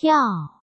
跳。